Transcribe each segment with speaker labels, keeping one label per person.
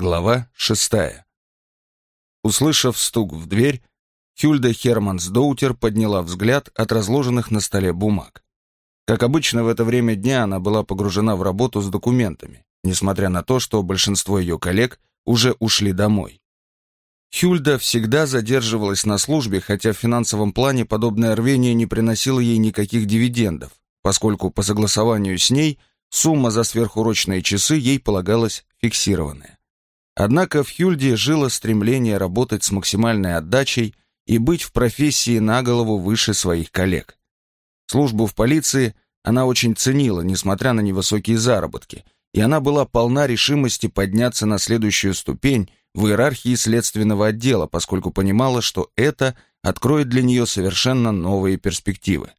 Speaker 1: Глава шестая. Услышав стук в дверь, Хюльда Хермансдоутер подняла взгляд от разложенных на столе бумаг. Как обычно, в это время дня она была погружена в работу с документами, несмотря на то, что большинство ее коллег уже ушли домой. Хюльда всегда задерживалась на службе, хотя в финансовом плане подобное рвение не приносило ей никаких дивидендов, поскольку по согласованию с ней сумма за сверхурочные часы ей полагалась фиксированная. Однако в Хюльде жило стремление работать с максимальной отдачей и быть в профессии на голову выше своих коллег. Службу в полиции она очень ценила, несмотря на невысокие заработки, и она была полна решимости подняться на следующую ступень в иерархии следственного отдела, поскольку понимала, что это откроет для нее совершенно новые перспективы.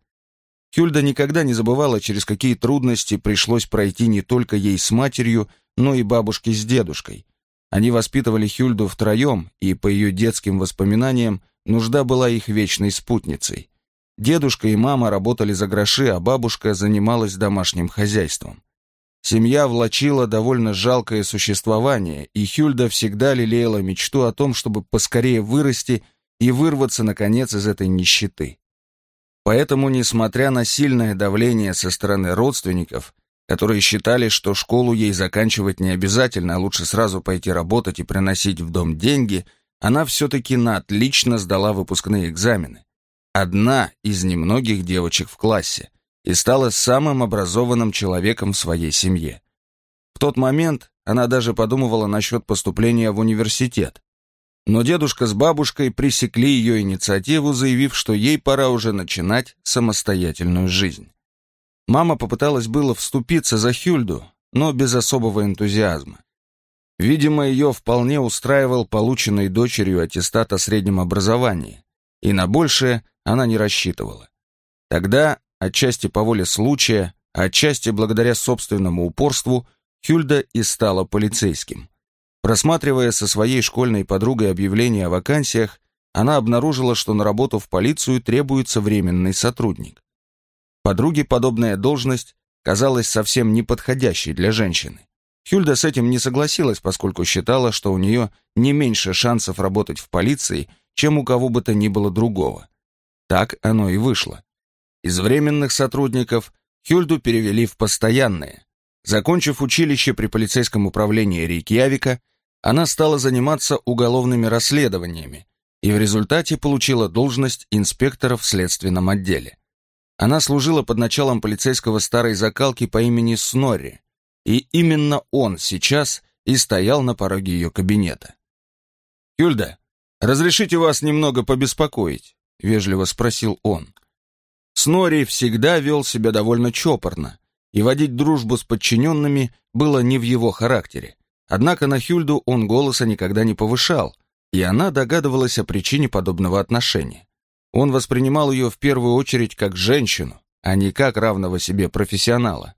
Speaker 1: Хюльда никогда не забывала, через какие трудности пришлось пройти не только ей с матерью, но и бабушке с дедушкой. Они воспитывали Хюльду втроем, и, по ее детским воспоминаниям, нужда была их вечной спутницей. Дедушка и мама работали за гроши, а бабушка занималась домашним хозяйством. Семья влачила довольно жалкое существование, и Хюльда всегда лелеяла мечту о том, чтобы поскорее вырасти и вырваться, наконец, из этой нищеты. Поэтому, несмотря на сильное давление со стороны родственников, которые считали, что школу ей заканчивать не обязательно, а лучше сразу пойти работать и приносить в дом деньги, она все-таки на отлично сдала выпускные экзамены. Одна из немногих девочек в классе – и стала самым образованным человеком в своей семье. В тот момент она даже подумывала насчет поступления в университет. Но дедушка с бабушкой пресекли ее инициативу, заявив, что ей пора уже начинать самостоятельную жизнь. Мама попыталась было вступиться за Хюльду, но без особого энтузиазма. Видимо, ее вполне устраивал полученный дочерью аттестат о среднем образовании, и на большее она не рассчитывала. Тогда Отчасти по воле случая, отчасти благодаря собственному упорству, Хюльда и стала полицейским. Просматривая со своей школьной подругой объявления о вакансиях, она обнаружила, что на работу в полицию требуется временный сотрудник. Подруге подобная должность казалась совсем неподходящей для женщины. Хюльда с этим не согласилась, поскольку считала, что у нее не меньше шансов работать в полиции, чем у кого бы то ни было другого. Так оно и вышло. Из временных сотрудников Хюльду перевели в постоянные. Закончив училище при полицейском управлении Рейкьявика, она стала заниматься уголовными расследованиями и в результате получила должность инспектора в следственном отделе. Она служила под началом полицейского старой закалки по имени Снорри, и именно он сейчас и стоял на пороге ее кабинета. «Хюльда, разрешите вас немного побеспокоить?» — вежливо спросил он. Снори всегда вел себя довольно чопорно, и водить дружбу с подчиненными было не в его характере. Однако на Хюльду он голоса никогда не повышал, и она догадывалась о причине подобного отношения. Он воспринимал ее в первую очередь как женщину, а не как равного себе профессионала.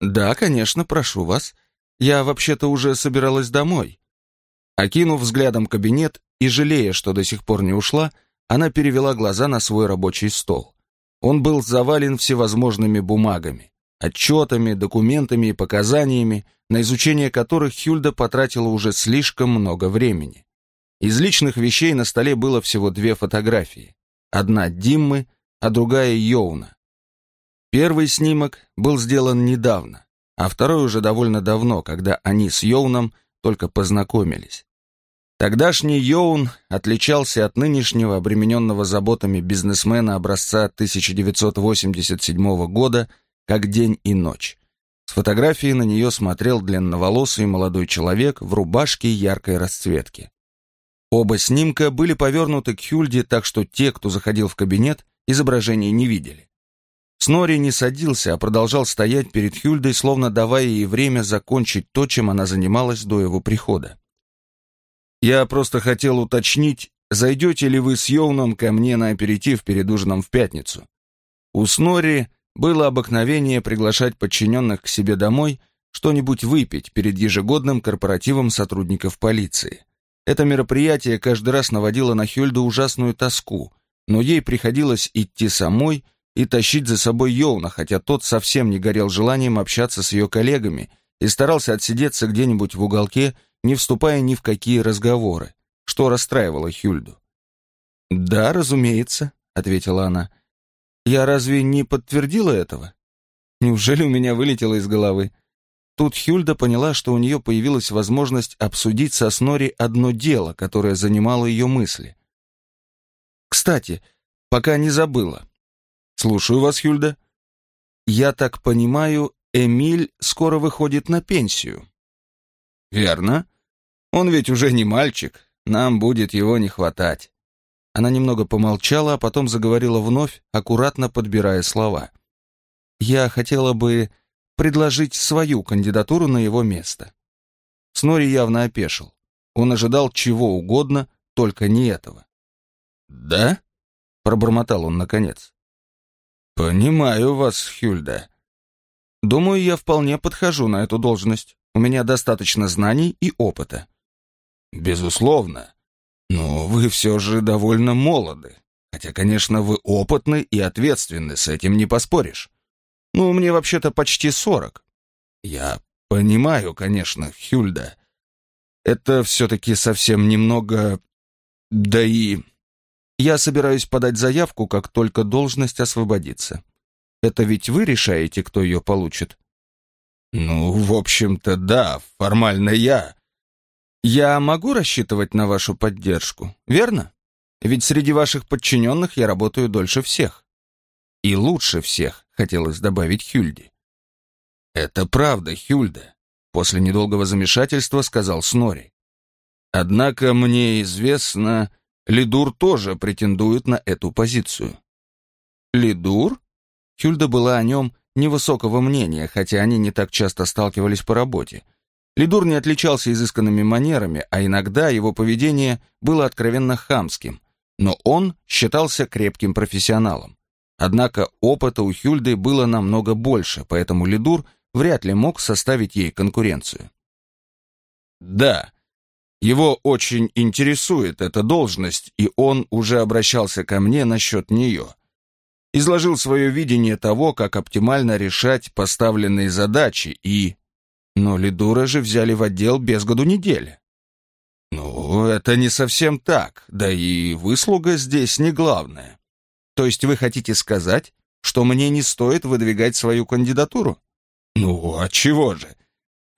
Speaker 1: «Да, конечно, прошу вас. Я вообще-то уже собиралась домой». Окинув взглядом кабинет и жалея, что до сих пор не ушла, она перевела глаза на свой рабочий стол. Он был завален всевозможными бумагами, отчетами, документами и показаниями, на изучение которых Хюльда потратила уже слишком много времени. Из личных вещей на столе было всего две фотографии. Одна Диммы, а другая Йоуна. Первый снимок был сделан недавно, а второй уже довольно давно, когда они с Йоуном только познакомились. Тогдашний Йоун отличался от нынешнего обремененного заботами бизнесмена образца 1987 года как день и ночь. С фотографии на нее смотрел длинноволосый молодой человек в рубашке яркой расцветки. Оба снимка были повернуты к Хюльде, так что те, кто заходил в кабинет, изображения не видели. Снори не садился, а продолжал стоять перед Хюльдой, словно давая ей время закончить то, чем она занималась до его прихода. Я просто хотел уточнить, зайдете ли вы с Йоуном ко мне на аперитив перед ужином в пятницу. У Снори было обыкновение приглашать подчиненных к себе домой что-нибудь выпить перед ежегодным корпоративом сотрудников полиции. Это мероприятие каждый раз наводило на Хюльду ужасную тоску, но ей приходилось идти самой и тащить за собой Йоуна, хотя тот совсем не горел желанием общаться с ее коллегами и старался отсидеться где-нибудь в уголке не вступая ни в какие разговоры, что расстраивало Хюльду. «Да, разумеется», — ответила она. «Я разве не подтвердила этого? Неужели у меня вылетело из головы?» Тут Хюльда поняла, что у нее появилась возможность обсудить со Снори одно дело, которое занимало ее мысли. «Кстати, пока не забыла. Слушаю вас, Хюльда. Я так понимаю, Эмиль скоро выходит на пенсию». «Верно. Он ведь уже не мальчик, нам будет его не хватать». Она немного помолчала, а потом заговорила вновь, аккуратно подбирая слова. «Я хотела бы предложить свою кандидатуру на его место». Снори явно опешил. Он ожидал чего угодно, только не этого. «Да?» — пробормотал он наконец. «Понимаю вас, Хюльда. Думаю, я вполне подхожу на эту должность. У меня достаточно знаний и опыта». «Безусловно. Но вы все же довольно молоды. Хотя, конечно, вы опытны и ответственны, с этим не поспоришь. Ну, мне вообще-то почти сорок. Я понимаю, конечно, Хюльда. Это все-таки совсем немного... Да и... Я собираюсь подать заявку, как только должность освободится. Это ведь вы решаете, кто ее получит? Ну, в общем-то, да, формально я. Я могу рассчитывать на вашу поддержку, верно? Ведь среди ваших подчиненных я работаю дольше всех. И лучше всех, хотелось добавить Хюльде. Это правда, Хюльда, после недолгого замешательства сказал Снори. Однако мне известно, Лидур тоже претендует на эту позицию. Лидур? Хюльда была о нем невысокого мнения, хотя они не так часто сталкивались по работе. Лидур не отличался изысканными манерами, а иногда его поведение было откровенно хамским, но он считался крепким профессионалом. Однако опыта у Хюльды было намного больше, поэтому Лидур вряд ли мог составить ей конкуренцию. «Да, его очень интересует эта должность, и он уже обращался ко мне насчет нее. Изложил свое видение того, как оптимально решать поставленные задачи и но Лидура же взяли в отдел без году недели. Ну, это не совсем так, да и выслуга здесь не главная. То есть вы хотите сказать, что мне не стоит выдвигать свою кандидатуру? Ну, а чего же?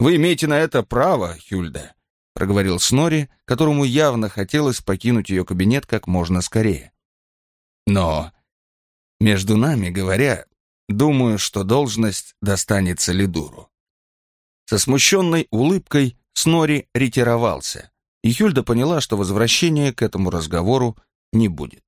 Speaker 1: Вы имеете на это право, Хюльда, проговорил Снори, которому явно хотелось покинуть ее кабинет как можно скорее. Но, между нами говоря, думаю, что должность достанется Лидуру. Со смущенной улыбкой Снори ретировался, и Хюльда поняла, что возвращения к этому разговору не будет.